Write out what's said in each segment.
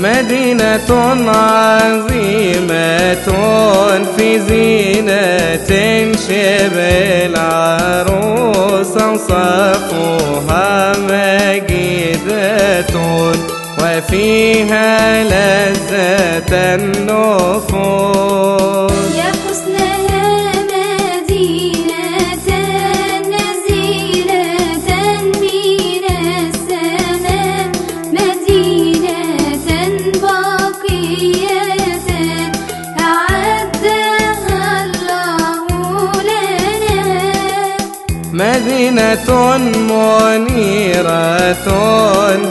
مدينة عظيمة في زينة شبه العروس صفوها مجيدة وفيها لذة مدينة منيرة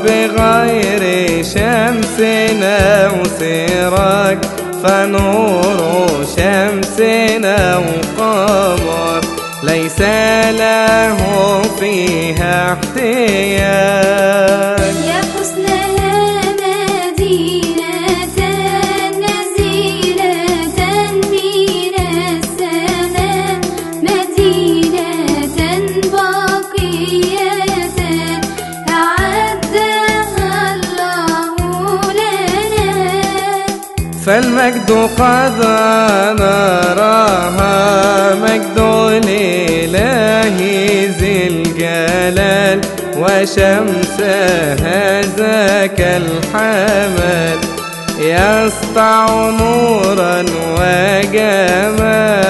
بغير شمس أو سراج فنور شمسنا وقمر ليس له فيها احتياج. فالمجد قد نراها مجد الإله ذي الجلال وشمسها ذاك الحمل يسطع نورا وجمال.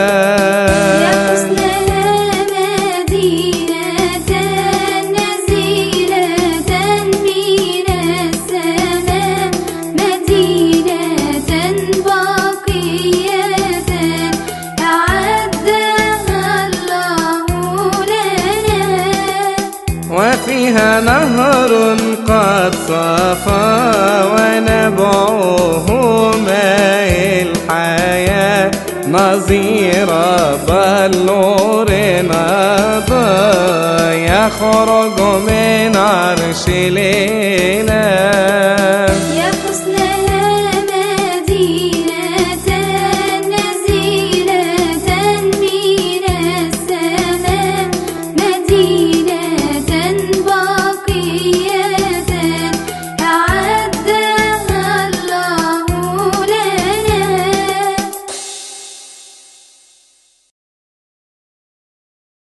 نهر قد صفى ونبعه ماء الحياة. نظير بلور نضى يخرج من عرش الإله